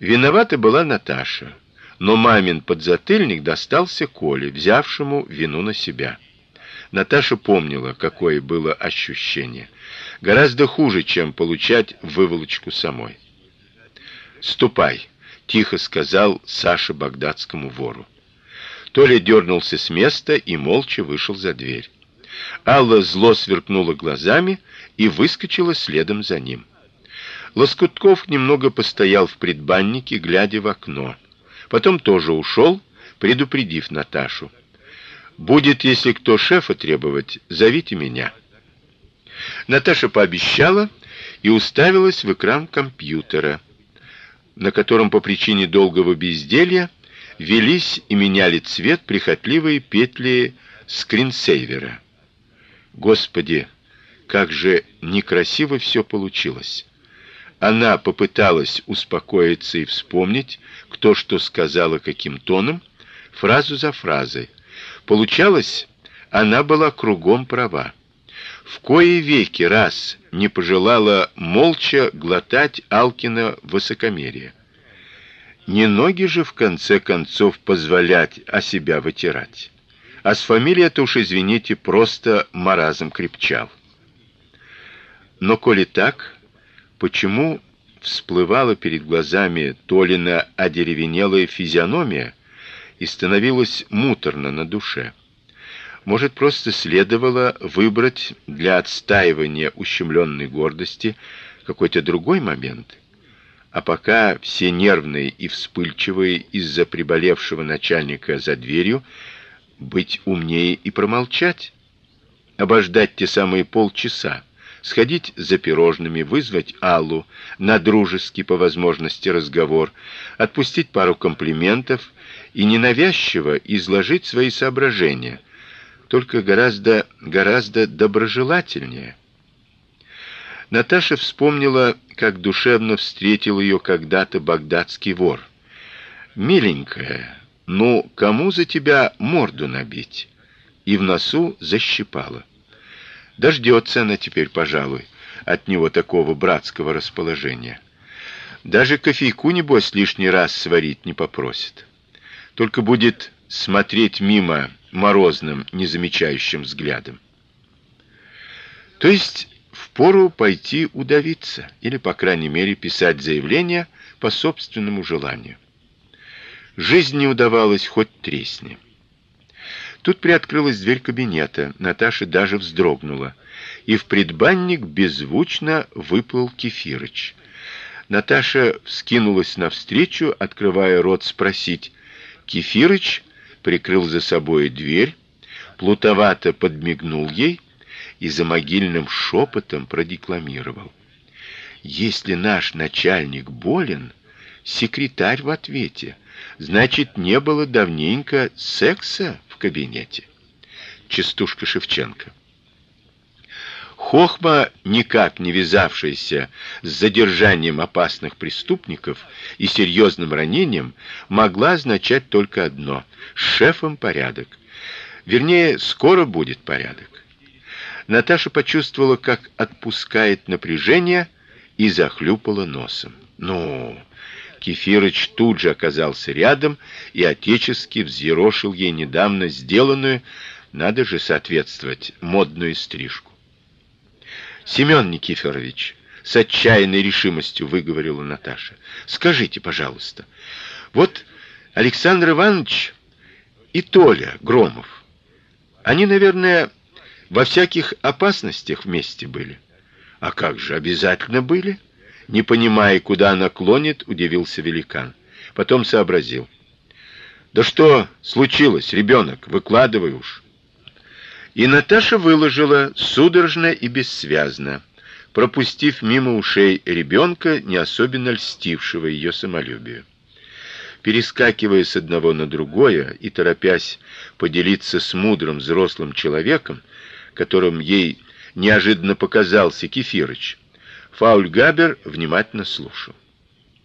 Виновата была Наташа, но мамин подзатыльник достался Коле, взявшему вину на себя. Наташа помнила, какое было ощущение. Гораздо хуже, чем получать выволочку самой. "Ступай", тихо сказал Саша багдадскому вору. Толя дернулся с места и молча вышел за дверь. Алла зло сверкнула глазами и выскочила следом за ним. Лоскутков немного постоял в предбаннике, глядя в окно. Потом тоже ушел, предупредив Наташу: "Будет, если кто шефа требовать, зовите меня". Наташа пообещала и уставилась в экран компьютера, на котором по причине долгого безделья велись и меняли цвет прихотливые петли скринсейвера. Господи, как же некрасиво все получилось. Она попыталась успокоиться и вспомнить, кто что сказала каким тоном, фразу за фразой. Получалось, она была кругом права. В кои веки раз не пожелала молча глотать Алкина высокомерие. Не ноги же в конце концов позволять о себя вытирать. А с фамилией это уж извините, просто маразм крепчал. Но коли так, почему всплывала перед глазами Толина одеревенелая физиономия и становилось муторно на душе? Может, просто следовало выбрать для отстаивания ущемленной гордости какой-то другой момент? А пока все нервные и вспыльчивые из-за приболевшего начальника за дверью, быть умнее и промолчать, обождать те самые полчаса, сходить за пирожными, вызвать Аллу на дружеский по возможности разговор, отпустить пару комплиментов и ненавязчиво изложить свои соображения, только гораздо гораздо доброжелательнее. Наташа вспомнила, как душевно встретил ее когда-то багдадский вор. Миленькая, ну, кому за тебя морду набить? И в носу защипала. Дождется она теперь, пожалуй, от него такого братского расположения. Даже кофейку небось лишний раз сварить не попросит. Только будет смотреть мимо морозным, незамечающим взглядом. То есть впору пойти удавиться или, по крайней мере, писать заявление по собственному желанию. Жизнь не удавалась хоть тресни. Тут приоткрылась дверь кабинета. Наташа даже вздрогнула, и в предбанник беззвучно выплыл Кефирыч. Наташа вскинулась навстречу, открывая рот спросить. Кефирыч прикрыл за собой дверь, плутовато подмигнул ей и за могильным шепотом продекламировал: "Если наш начальник болен, секретарь в ответе. Значит, не было давненько секса в кабинете. Частушка Шевченко. Хохма, никак не вязавшаяся с задержанием опасных преступников и серьезным ранением, могла означать только одно: с шефом порядок. Вернее, скоро будет порядок. Наташа почувствовала, как отпускает напряжение и захлюпала носом. Ну, Кефирыч тут же оказался рядом и отечески взъерошил ей недавно сделанную, надо же соответствовать, модную стрижку. Семен Никифорович, с отчаянной решимостью выговорила Наташа. Скажите, пожалуйста, вот Александр Иванович и Толя Громов. Они, наверное, во всяких опасностях вместе были. А как же обязательно были? Не понимая, куда она клонит, удивился великан. Потом сообразил. Да что случилось, ребенок? Выкладывай уж. И Наташа выложила судорожно и бессвязно, пропустив мимо ушей ребенка, не особенно льстившего ее самолюбию. Перескакивая с одного на другое и торопясь поделиться с мудрым взрослым человеком, которым ей неожиданно показался Кефирыч, Фаульгабер внимательно слушал.